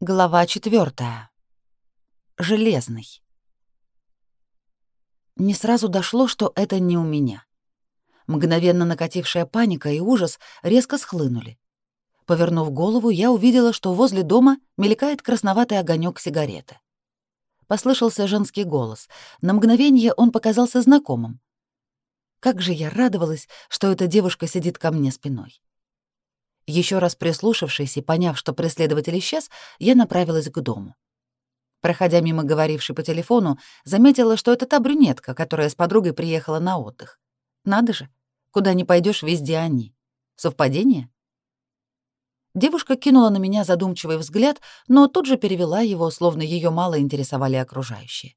Глава четвертая. Железный. Не сразу дошло, что это не у меня. Мгновенно накатившая паника и ужас резко схлынули. Повернув голову, я увидела, что возле дома мелькает красноватый огонек сигареты. Послышался женский голос. На мгновение он показался знакомым. Как же я радовалась, что эта девушка сидит ко мне спиной. Еще раз прислушавшись и поняв, что преследователь исчез, я направилась к дому. Проходя мимо говорившей по телефону, заметила, что это та брюнетка, которая с подругой приехала на отдых. Надо же, куда ни пойдешь, везде они. Совпадение? Девушка кинула на меня задумчивый взгляд, но тут же перевела его, словно ее мало интересовали окружающие.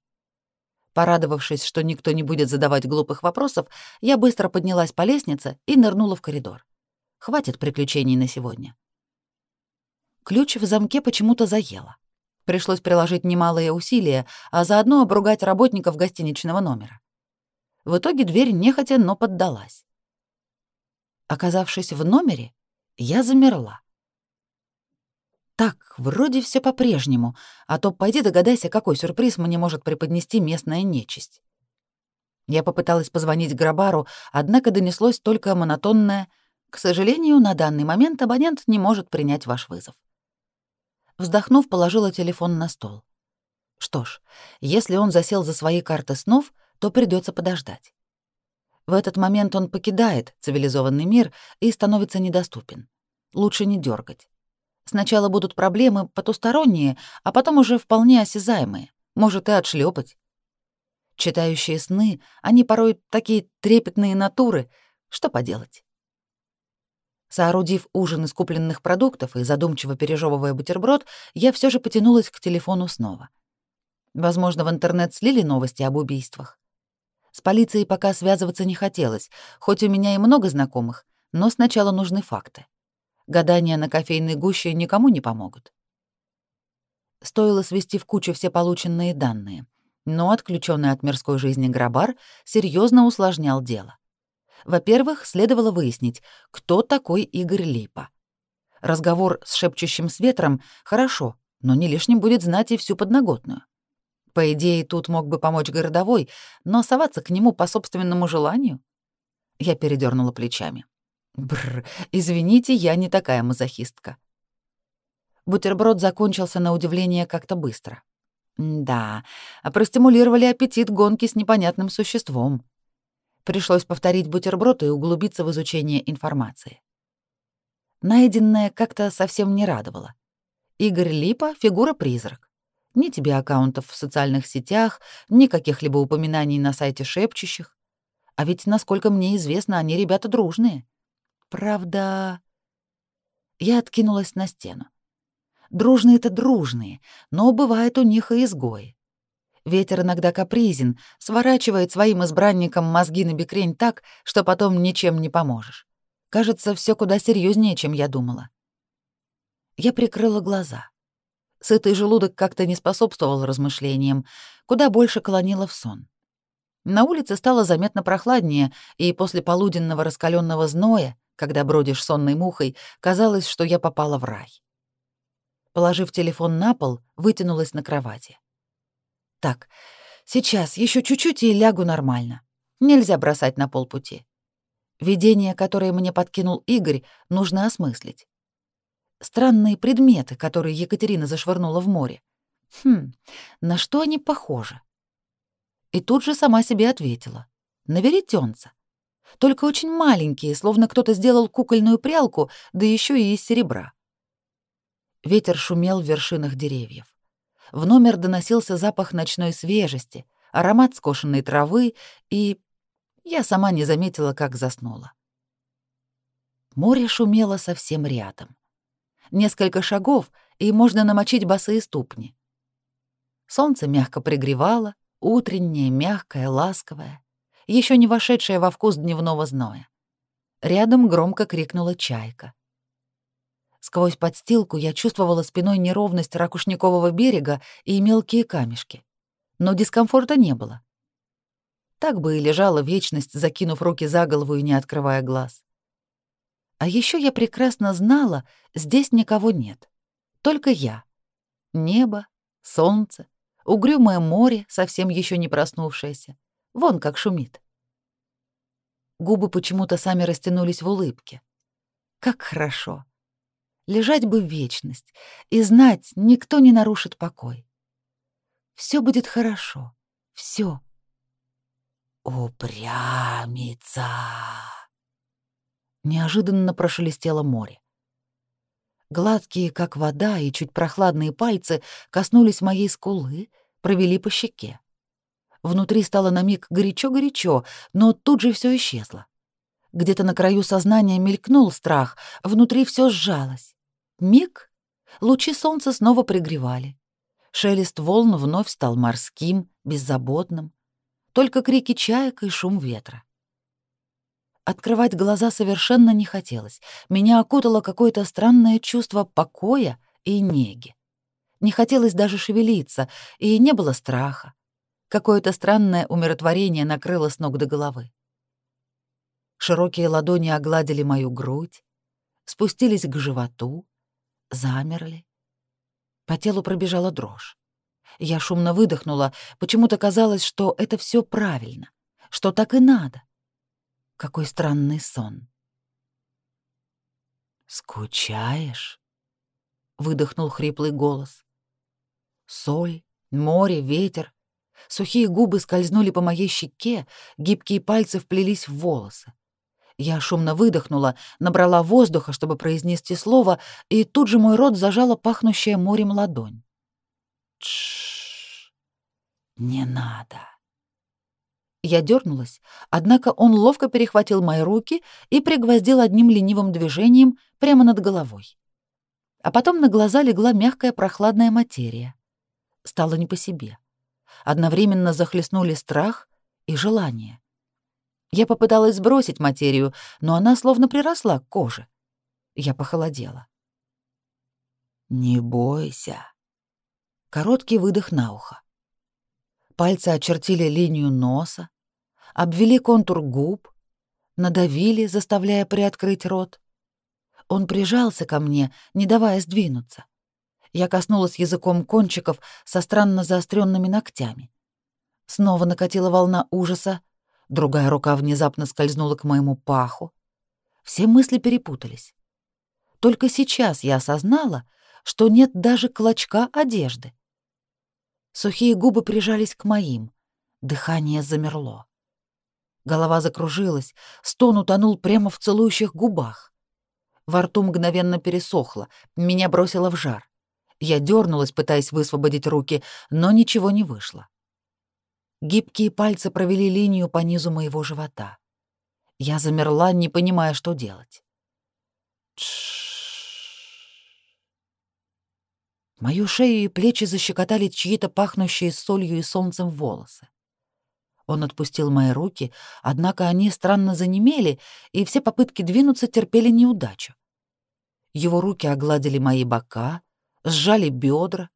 Порадовавшись, что никто не будет задавать глупых вопросов, я быстро поднялась по лестнице и нырнула в коридор. Хватит приключений на сегодня. Ключ в замке почему-то заело. Пришлось приложить немалые усилия, а заодно обругать работников гостиничного номера. В итоге дверь нехотя, но поддалась. Оказавшись в номере, я замерла. Так, вроде все по-прежнему, а то пойди догадайся, какой сюрприз мне может преподнести местная нечисть. Я попыталась позвонить Грабару, однако донеслось только монотонное к сожалению, на данный момент абонент не может принять ваш вызов. Вздохнув, положила телефон на стол. Что ж, если он засел за свои карты снов, то придется подождать. В этот момент он покидает цивилизованный мир и становится недоступен. Лучше не дергать. Сначала будут проблемы потусторонние, а потом уже вполне осязаемые, может и отшлепать. Читающие сны, они порой такие трепетные натуры, что поделать. Соорудив ужин из купленных продуктов и задумчиво пережевывая бутерброд, я все же потянулась к телефону снова. Возможно, в интернет слили новости об убийствах. С полицией пока связываться не хотелось, хоть у меня и много знакомых, но сначала нужны факты. Гадания на кофейной гуще никому не помогут. Стоило свести в кучу все полученные данные, но отключенный от мирской жизни Грабар серьезно усложнял дело. Во-первых, следовало выяснить, кто такой Игорь Липа. Разговор с шепчущим с ветром хорошо, но не лишним будет знать и всю подноготную. По идее, тут мог бы помочь городовой, но соваться к нему по собственному желанию? Я передернула плечами. Бррр, извините, я не такая мазохистка. Бутерброд закончился на удивление как-то быстро. Да, простимулировали аппетит гонки с непонятным существом. Пришлось повторить бутерброд и углубиться в изучение информации. Найденное как-то совсем не радовало. Игорь Липа — фигура-призрак. Ни тебе аккаунтов в социальных сетях, ни каких-либо упоминаний на сайте шепчущих. А ведь, насколько мне известно, они ребята дружные. Правда... Я откинулась на стену. Дружные-то дружные, но бывает у них и изгои. Ветер иногда капризен, сворачивает своим избранникам мозги на бекрень так, что потом ничем не поможешь. Кажется, все куда серьезнее, чем я думала. Я прикрыла глаза. Сытый желудок как-то не способствовал размышлениям, куда больше клонило в сон. На улице стало заметно прохладнее, и после полуденного раскаленного зноя, когда бродишь сонной мухой, казалось, что я попала в рай. Положив телефон на пол, вытянулась на кровати. Так, сейчас еще чуть-чуть и лягу нормально. Нельзя бросать на полпути. Видение, которое мне подкинул Игорь, нужно осмыслить. Странные предметы, которые Екатерина зашвырнула в море. Хм, на что они похожи? И тут же сама себе ответила. На веретенца. Только очень маленькие, словно кто-то сделал кукольную прялку, да еще и из серебра. Ветер шумел в вершинах деревьев. В номер доносился запах ночной свежести, аромат скошенной травы, и я сама не заметила, как заснула. Море шумело совсем рядом. Несколько шагов, и можно намочить босые ступни. Солнце мягко пригревало, утреннее, мягкое, ласковое, еще не вошедшее во вкус дневного зноя. Рядом громко крикнула чайка. Сквозь подстилку я чувствовала спиной неровность ракушникового берега и мелкие камешки. Но дискомфорта не было. Так бы и лежала вечность, закинув руки за голову и не открывая глаз. А еще я прекрасно знала, здесь никого нет. Только я. Небо, солнце, угрюмое море, совсем еще не проснувшееся. Вон как шумит. Губы почему-то сами растянулись в улыбке. Как хорошо. Лежать бы вечность и знать, никто не нарушит покой. Все будет хорошо. Все. Упрямица. Неожиданно прошелестело море. Гладкие, как вода, и чуть прохладные пальцы коснулись моей скулы, провели по щеке. Внутри стало на миг горячо-горячо, но тут же все исчезло. Где-то на краю сознания мелькнул страх, внутри все сжалось. Миг, лучи солнца снова пригревали. Шелест волн вновь стал морским, беззаботным. Только крики чаек и шум ветра. Открывать глаза совершенно не хотелось. Меня окутало какое-то странное чувство покоя и неги. Не хотелось даже шевелиться, и не было страха. Какое-то странное умиротворение накрыло с ног до головы. Широкие ладони огладили мою грудь, спустились к животу, замерли. По телу пробежала дрожь. Я шумно выдохнула, почему-то казалось, что это все правильно, что так и надо. Какой странный сон. «Скучаешь?» — выдохнул хриплый голос. Соль, море, ветер. Сухие губы скользнули по моей щеке, гибкие пальцы вплелись в волосы. Я шумно выдохнула, набрала воздуха, чтобы произнести слово, и тут же мой рот зажала пахнущая морем ладонь. Тш, не надо. Я дернулась, однако он ловко перехватил мои руки и пригвоздил одним ленивым движением прямо над головой. А потом на глаза легла мягкая прохладная материя. Стало не по себе. Одновременно захлестнули страх и желание. Я попыталась сбросить материю, но она словно приросла к коже. Я похолодела. «Не бойся». Короткий выдох на ухо. Пальцы очертили линию носа, обвели контур губ, надавили, заставляя приоткрыть рот. Он прижался ко мне, не давая сдвинуться. Я коснулась языком кончиков со странно заостренными ногтями. Снова накатила волна ужаса, другая рука внезапно скользнула к моему паху. Все мысли перепутались. Только сейчас я осознала, что нет даже клочка одежды. Сухие губы прижались к моим. Дыхание замерло. Голова закружилась, стон утонул прямо в целующих губах. Во рту мгновенно пересохло, меня бросило в жар. Я дернулась, пытаясь высвободить руки, но ничего не вышло. Гибкие пальцы провели линию по низу моего живота. Я замерла, не понимая, что делать. Мою шею и плечи защекотали чьи-то пахнущие солью и солнцем волосы. Он отпустил мои руки, однако они странно занемели, и все попытки двинуться терпели неудачу. Его руки огладили мои бока, сжали бедра.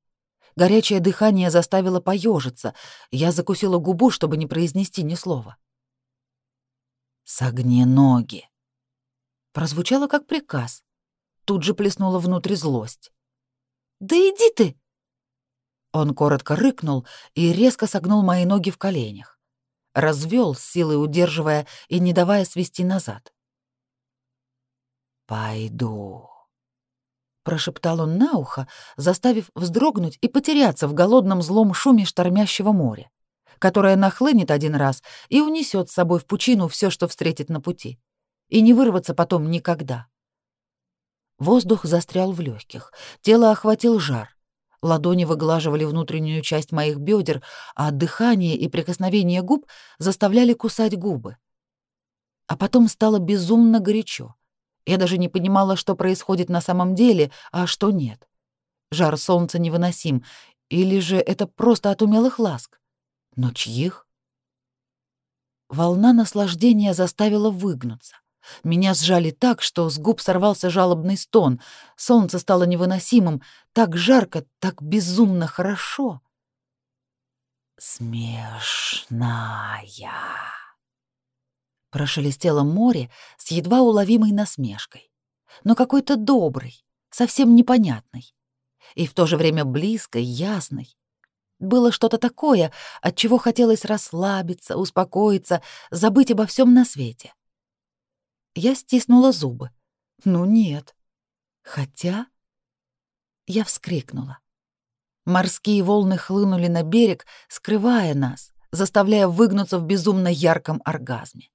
Горячее дыхание заставило поежиться. Я закусила губу, чтобы не произнести ни слова. «Согни ноги!» Прозвучало как приказ. Тут же плеснула внутрь злость. «Да иди ты!» Он коротко рыкнул и резко согнул мои ноги в коленях. Развел, с силой удерживая и не давая свести назад. «Пойду», — прошептал он на ухо, заставив вздрогнуть и потеряться в голодном злом шуме штормящего моря, которое нахлынет один раз и унесет с собой в пучину все, что встретит на пути, и не вырваться потом никогда. Воздух застрял в легких, тело охватил жар. Ладони выглаживали внутреннюю часть моих бедер, а дыхание и прикосновение губ заставляли кусать губы. А потом стало безумно горячо. Я даже не понимала, что происходит на самом деле, а что нет. Жар солнца невыносим, или же это просто от умелых ласк? Но чьих? Волна наслаждения заставила выгнуться. Меня сжали так, что с губ сорвался жалобный стон. Солнце стало невыносимым, так жарко, так безумно хорошо. «Смешная!» Прошелестело море с едва уловимой насмешкой, но какой-то добрый, совсем непонятный. и в то же время близкой, ясной. Было что-то такое, от чего хотелось расслабиться, успокоиться, забыть обо всем на свете. Я стиснула зубы. Ну нет. Хотя... Я вскрикнула. Морские волны хлынули на берег, скрывая нас, заставляя выгнуться в безумно ярком оргазме.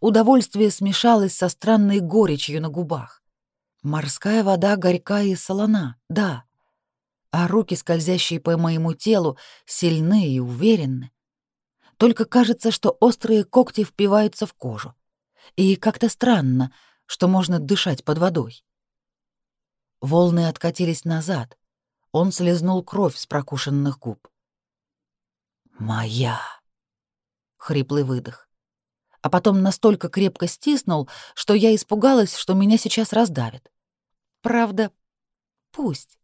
Удовольствие смешалось со странной горечью на губах. Морская вода горькая и солона, да, а руки, скользящие по моему телу, сильны и уверенны. Только кажется, что острые когти впиваются в кожу. И как-то странно, что можно дышать под водой. Волны откатились назад. Он слезнул кровь с прокушенных губ. «Моя!» — хриплый выдох. А потом настолько крепко стиснул, что я испугалась, что меня сейчас раздавит. Правда, пусть.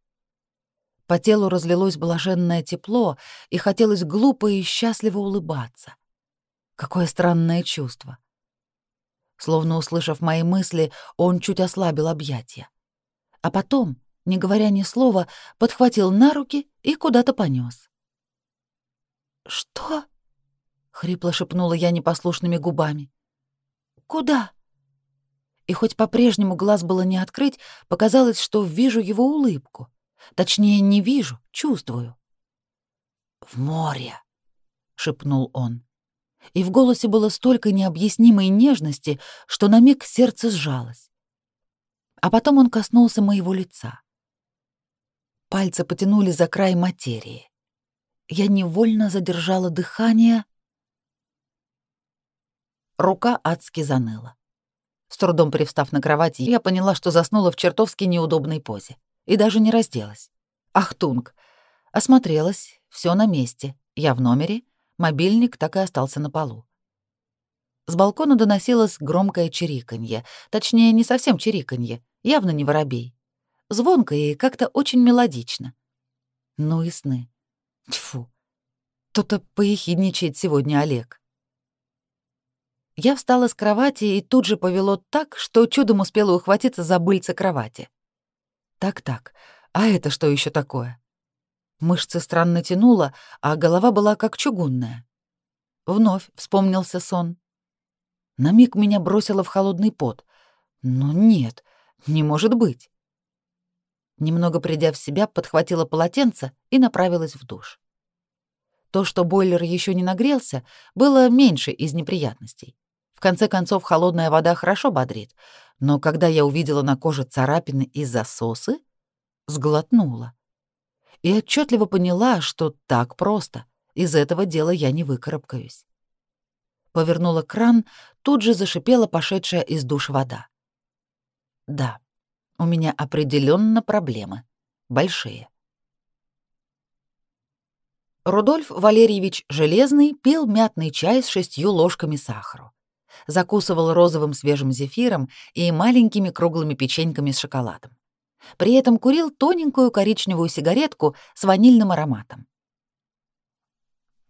По телу разлилось блаженное тепло, и хотелось глупо и счастливо улыбаться. Какое странное чувство. Словно услышав мои мысли, он чуть ослабил объятия. А потом, не говоря ни слова, подхватил на руки и куда-то понес. «Что?» — хрипло шепнула я непослушными губами. «Куда?» И хоть по-прежнему глаз было не открыть, показалось, что вижу его улыбку — Точнее, не вижу, чувствую. «В море», — шепнул он. И в голосе было столько необъяснимой нежности, что на миг сердце сжалось. А потом он коснулся моего лица. Пальцы потянули за край материи. Я невольно задержала дыхание. Рука адски заныла. С трудом привстав на кровати, я поняла, что заснула в чертовски неудобной позе и даже не разделась. Ахтунг. Осмотрелась, все на месте. Я в номере, мобильник так и остался на полу. С балкона доносилось громкое чириканье, точнее, не совсем чириканье, явно не воробей. Звонко и как-то очень мелодично. Ну и сны. Тьфу. То-то поехидничает сегодня Олег. Я встала с кровати и тут же повело так, что чудом успела ухватиться за быльце кровати. Так-так, а это что еще такое? Мышцы странно тянуло, а голова была как чугунная. Вновь вспомнился сон. На миг меня бросило в холодный пот. Но нет, не может быть. Немного придя в себя, подхватила полотенце и направилась в душ. То, что бойлер еще не нагрелся, было меньше из неприятностей. В конце концов, холодная вода хорошо бодрит, но когда я увидела на коже царапины и засосы, сглотнула. И отчетливо поняла, что так просто, из этого дела я не выкарабкаюсь. Повернула кран, тут же зашипела пошедшая из душ вода. Да, у меня определенно проблемы. Большие. Рудольф Валерьевич Железный пил мятный чай с шестью ложками сахара закусывал розовым свежим зефиром и маленькими круглыми печеньками с шоколадом. При этом курил тоненькую коричневую сигаретку с ванильным ароматом.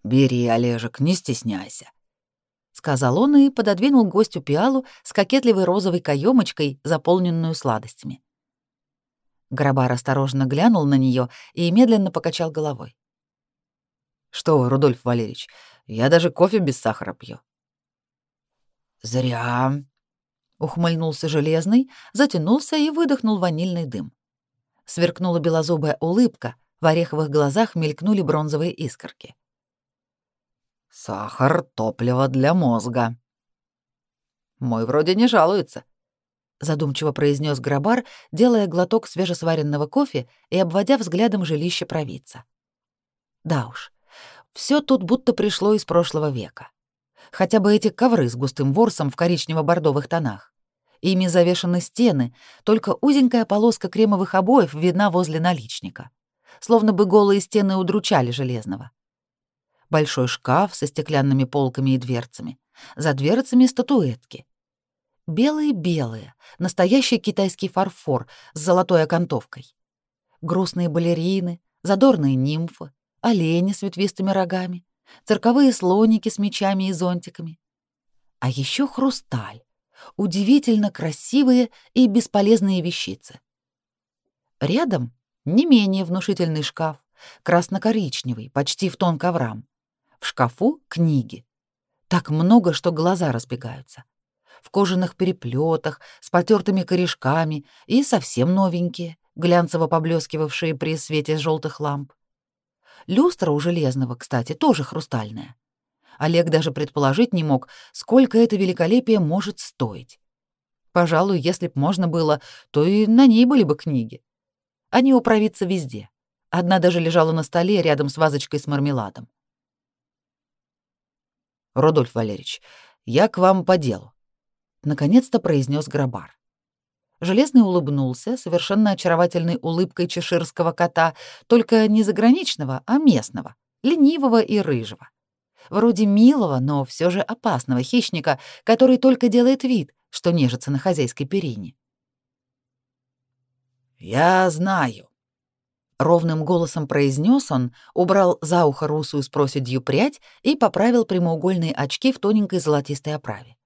«Бери, Олежек, не стесняйся», — сказал он и пододвинул гостю пиалу с кокетливой розовой каемочкой, заполненную сладостями. Грабар осторожно глянул на нее и медленно покачал головой. «Что, Рудольф Валерьевич, я даже кофе без сахара пью. «Зря», — ухмыльнулся Железный, затянулся и выдохнул ванильный дым. Сверкнула белозубая улыбка, в ореховых глазах мелькнули бронзовые искорки. «Сахар — топливо для мозга». «Мой вроде не жалуется», — задумчиво произнес Грабар, делая глоток свежесваренного кофе и обводя взглядом жилище провидца. «Да уж, все тут будто пришло из прошлого века хотя бы эти ковры с густым ворсом в коричнево-бордовых тонах. Ими завешаны стены, только узенькая полоска кремовых обоев видна возле наличника. Словно бы голые стены удручали Железного. Большой шкаф со стеклянными полками и дверцами. За дверцами статуэтки. Белые-белые, настоящий китайский фарфор с золотой окантовкой. Грустные балерины, задорные нимфы, олени с ветвистыми рогами, цирковые слоники с мечами и зонтиками. А еще хрусталь, удивительно красивые и бесполезные вещицы. Рядом Не менее внушительный шкаф, красно-коричневый, почти в тон коврам. В шкафу — книги. Так много, что глаза разбегаются. В кожаных переплетах, с потертыми корешками и совсем новенькие, глянцево поблескивавшие при свете желтых ламп. Люстра у железного, кстати, тоже хрустальная. Олег даже предположить не мог, сколько это великолепие может стоить. Пожалуй, если б можно было, то и на ней были бы книги. Они у провидца везде. Одна даже лежала на столе рядом с вазочкой с мармеладом. «Рудольф Валерьевич, я к вам по делу», — наконец-то произнес Грабар. Железный улыбнулся совершенно очаровательной улыбкой чеширского кота, только не заграничного, а местного, ленивого и рыжего. Вроде милого, но все же опасного хищника, который только делает вид, что нежится на хозяйской перине. «Я знаю», — ровным голосом произнес он, убрал за ухо русую с проседью прядь и поправил прямоугольные очки в тоненькой золотистой оправе.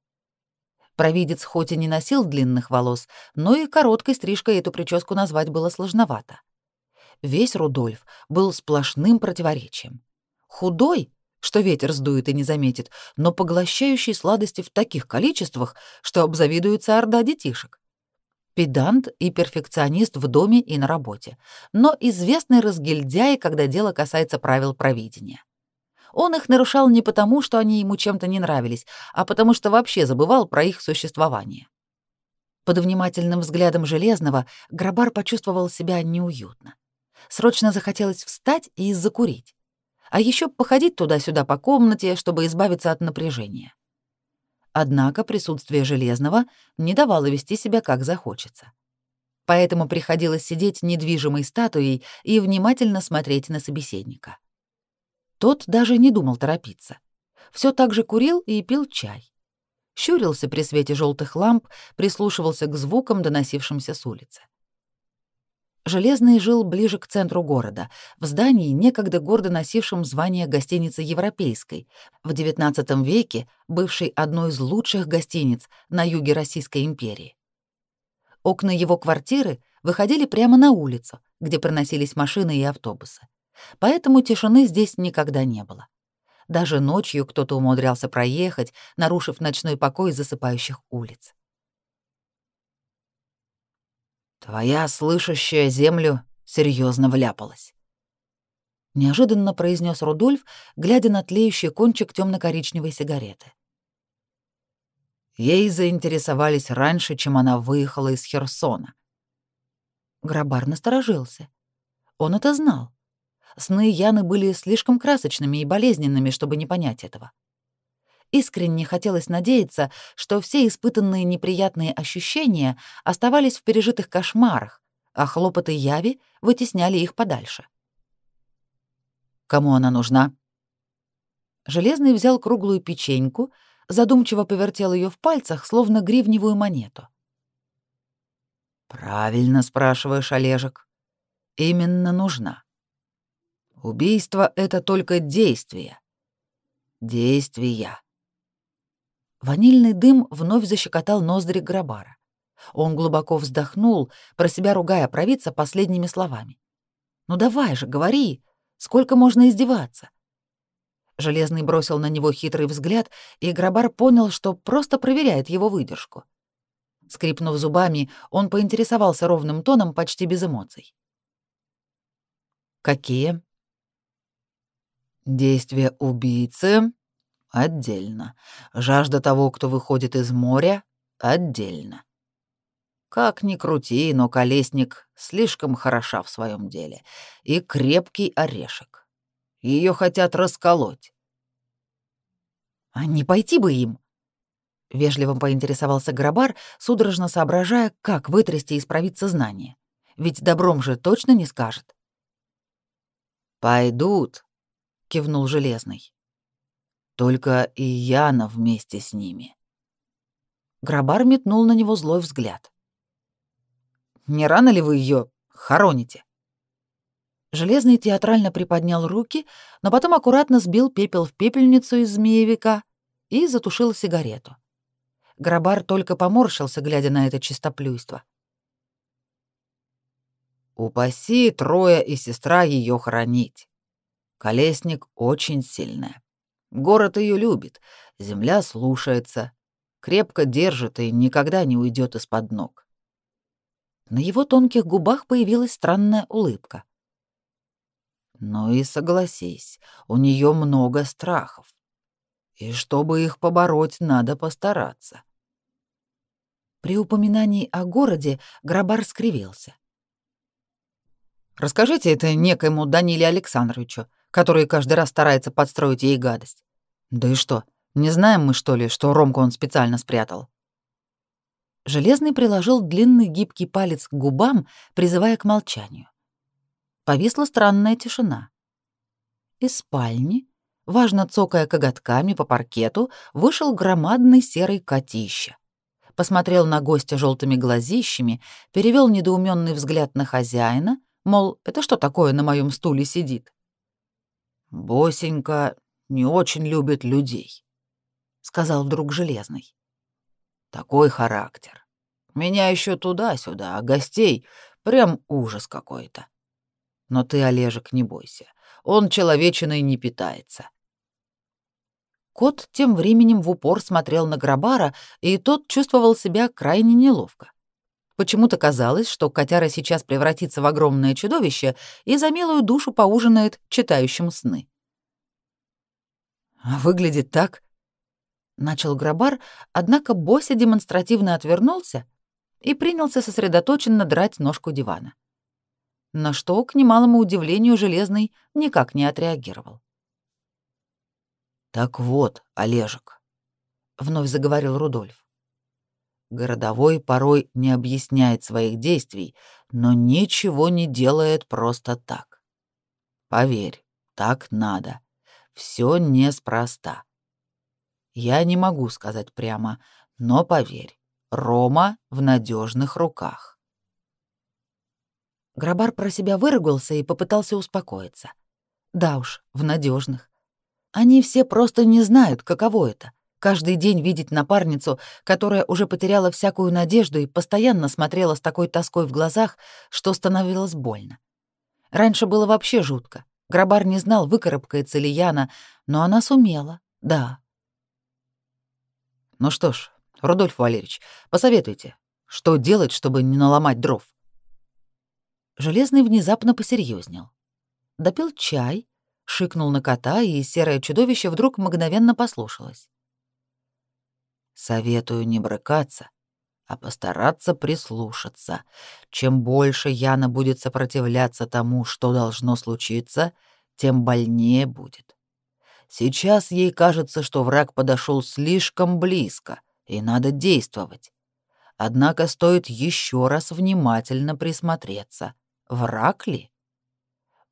Провидец хоть и не носил длинных волос, но и короткой стрижкой эту прическу назвать было сложновато. Весь Рудольф был сплошным противоречием. Худой, что ветер сдует и не заметит, но поглощающий сладости в таких количествах, что обзавидуется орда детишек. Педант и перфекционист в доме и на работе, но известный разгильдяй, когда дело касается правил провидения. Он их нарушал не потому, что они ему чем-то не нравились, а потому что вообще забывал про их существование. Под внимательным взглядом Железного Грабар почувствовал себя неуютно. Срочно захотелось встать и закурить а еще походить туда-сюда по комнате, чтобы избавиться от напряжения. Однако присутствие Железного не давало вести себя как захочется. Поэтому приходилось сидеть недвижимой статуей и внимательно смотреть на собеседника. Тот даже не думал торопиться. Все так же курил и пил чай. Щурился при свете желтых ламп, прислушивался к звукам, доносившимся с улицы. Железный жил ближе к центру города, в здании, некогда гордо носившем звание гостиницы европейской, в XIX веке бывшей одной из лучших гостиниц на юге Российской империи. Окна его квартиры выходили прямо на улицу, где проносились машины и автобусы. Поэтому тишины здесь никогда не было. Даже ночью кто-то умудрялся проехать, нарушив ночной покой засыпающих улиц. Твоя слышащая землю серьезно вляпалась. Неожиданно произнес Рудольф, глядя на тлеющий кончик темно-коричневой сигареты. Ей заинтересовались раньше, чем она выехала из Херсона. Грабар насторожился. Он это знал. Сны Яны были слишком красочными и болезненными, чтобы не понять этого. Искренне хотелось надеяться, что все испытанные неприятные ощущения оставались в пережитых кошмарах, а хлопоты яви вытесняли их подальше. «Кому она нужна?» Железный взял круглую печеньку, задумчиво повертел ее в пальцах, словно гривневую монету. «Правильно спрашиваешь, Олежек. Именно нужна. Убийство — это только действие. Действия. Ванильный дым вновь защекотал ноздри Грабара. Он глубоко вздохнул, про себя ругая провидца последними словами. «Ну давай же, говори! Сколько можно издеваться?» Железный бросил на него хитрый взгляд, и Грабар понял, что просто проверяет его выдержку. Скрипнув зубами, он поинтересовался ровным тоном почти без эмоций. «Какие?» «Действия убийцы Отдельно. Жажда того, кто выходит из моря, отдельно. Как ни крути, но колесник слишком хороша в своем деле. И крепкий орешек. Ее хотят расколоть. А не пойти бы им? Вежливо поинтересовался Грабар, судорожно соображая, как вытрясти из провидца знания. Ведь добром же точно не скажет. «Пойдут», — кивнул Железный. Только и Яна вместе с ними. Грабар метнул на него злой взгляд. «Не рано ли вы ее хороните?» Железный театрально приподнял руки, но потом аккуратно сбил пепел в пепельницу из змеевика и затушил сигарету. Грабар только поморщился, глядя на это чистоплюйство. Упаси трое и сестра ее хранить. Колесник очень сильная. Город ее любит, земля слушается, крепко держит и никогда не уйдет из-под ног. На его тонких губах появилась странная улыбка. Ну и согласись, у нее много страхов. И чтобы их побороть, надо постараться. При упоминании о городе Грабар скривился. Расскажите это некоему Даниле Александровичу, который каждый раз старается подстроить ей гадость. Да и что, не знаем мы, что ли, что Ромку он специально спрятал? Железный приложил длинный гибкий палец к губам, призывая к молчанию. Повисла странная тишина. Из спальни, важно цокая коготками по паркету, вышел громадный серый котища. Посмотрел на гостя желтыми глазищами, перевел недоуменный взгляд на хозяина, мол, это что такое на моем стуле сидит? «Босенька не очень любит людей», — сказал вдруг Железный. «Такой характер. Меня еще туда-сюда, а гостей прям ужас какой-то. Но ты, Олежек, не бойся. Он человечиной не питается». Кот тем временем в упор смотрел на Грабара, и тот чувствовал себя крайне неловко. Почему-то казалось, что котяра сейчас превратится в огромное чудовище и за милую душу поужинает читающим сны. «А выглядит так...» — начал Грабар, однако Бося демонстративно отвернулся и принялся сосредоточенно драть ножку дивана на что, к немалому удивлению, Железный никак не отреагировал. «Так вот, Олежек», — вновь заговорил Рудольф, «городовой порой не объясняет своих действий, но ничего не делает просто так. Поверь, так надо. Все неспроста. Я не могу сказать прямо, но поверь, Рома в надежных руках. Грабар про себя выругался и попытался успокоиться. Да уж, в надежных. Они все просто не знают, каково это — каждый день видеть напарницу, которая уже потеряла всякую надежду и постоянно смотрела с такой тоской в глазах, что становилось больно. Раньше было вообще жутко. Грабар не знал, выкарабкается ли Яна, но она сумела, да. Ну что ж, Рудольф Валерьевич, посоветуйте, что делать, чтобы не наломать дров? Железный внезапно посерьезнел. Допил чай, шикнул на кота, и серое чудовище вдруг мгновенно послушалось. «Советую не брыкаться, а постараться прислушаться. Чем больше Яна будет сопротивляться тому, что должно случиться, тем больнее будет. Сейчас ей кажется, что враг подошел слишком близко, и надо действовать. Однако стоит еще раз внимательно присмотреться. Враг ли?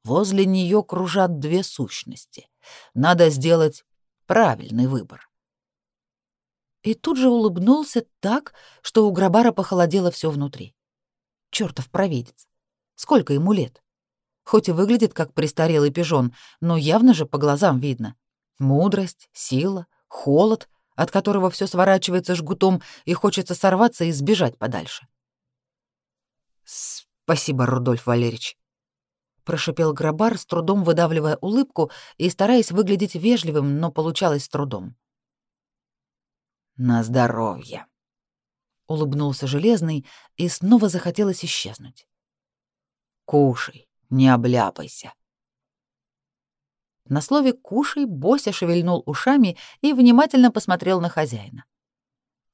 Возле нее кружат две сущности. Надо сделать правильный выбор. И тут же улыбнулся так, что у Грабара похолодело все внутри. Чёртов провидец. Сколько ему лет? Хоть и выглядит как престарелый пижон, но явно же по глазам видно. Мудрость, сила, холод, от которого все сворачивается жгутом и хочется сорваться и сбежать подальше. Спасибо, Рудольф Валерьевич. Прошипел Грабар, с трудом выдавливая улыбку и стараясь выглядеть вежливым, но получалось с трудом. На здоровье. Улыбнулся Железный и снова захотелось исчезнуть. Кушай, не обляпайся. На слове «кушай» Бося шевельнул ушами и внимательно посмотрел на хозяина.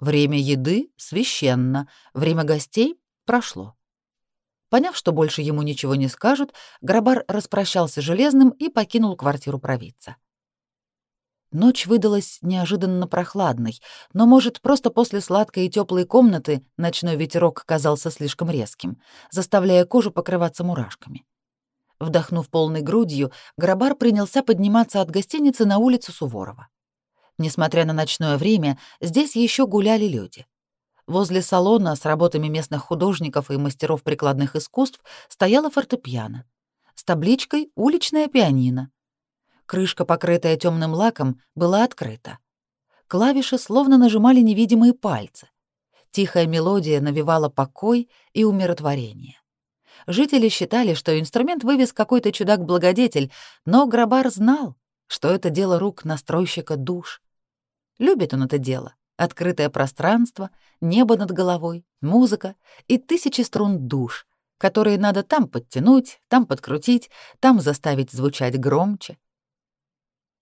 Время еды священно, время гостей прошло. Поняв, что больше ему ничего не скажут, Грабар распрощался железным и покинул квартиру провидца. Ночь выдалась неожиданно прохладной, но, может, просто после сладкой и теплой комнаты ночной ветерок казался слишком резким, заставляя кожу покрываться мурашками. Вдохнув полной грудью, Грабар принялся подниматься от гостиницы на улицу Суворова. Несмотря на ночное время, здесь еще гуляли люди. Возле салона с работами местных художников и мастеров прикладных искусств стояла фортепиано. С табличкой «Уличная пианино». Крышка, покрытая темным лаком, была открыта. Клавиши словно нажимали невидимые пальцы. Тихая мелодия навевала покой и умиротворение. Жители считали, что инструмент вывез какой-то чудак-благодетель, но Грабар знал, что это дело рук настройщика душ. Любит он это дело. Открытое пространство, небо над головой, музыка и тысячи струн душ, которые надо там подтянуть, там подкрутить, там заставить звучать громче.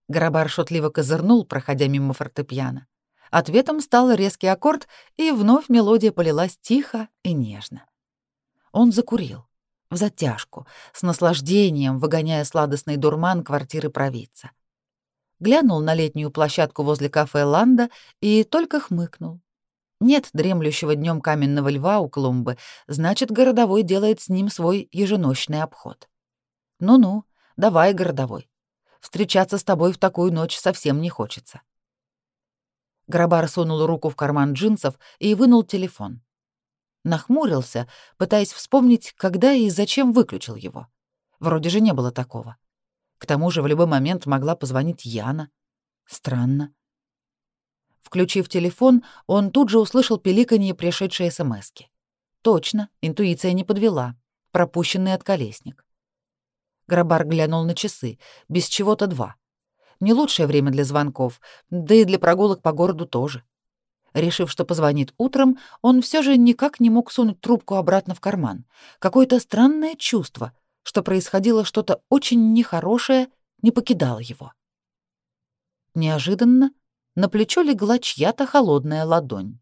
Грабар шутливо козырнул, проходя мимо фортепиано. Ответом стал резкий аккорд, и вновь мелодия полилась тихо и нежно. Он закурил, в затяжку, с наслаждением выгоняя сладостный дурман квартиры провидца. Глянул на летнюю площадку возле кафе «Ланда» и только хмыкнул. Нет дремлющего днем каменного льва у клумбы, значит, городовой делает с ним свой еженочный обход. Ну-ну, давай, городовой. Встречаться с тобой в такую ночь совсем не хочется. Грабар сунул руку в карман джинсов и вынул телефон. Нахмурился, пытаясь вспомнить, когда и зачем выключил его. Вроде же не было такого. К тому же в любой момент могла позвонить Яна. Странно. Включив телефон, он тут же услышал пиликанье пришедшей СМСки. Точно, интуиция не подвела. Пропущенный от колесник. Грабар глянул на часы. Без чего-то два. Не лучшее время для звонков, да и для прогулок по городу тоже. Решив, что позвонит утром, он все же никак не мог сунуть трубку обратно в карман. Какое-то странное чувство, что происходило что-то очень нехорошее, не покидало его. Неожиданно на плечо легла чья-то холодная ладонь.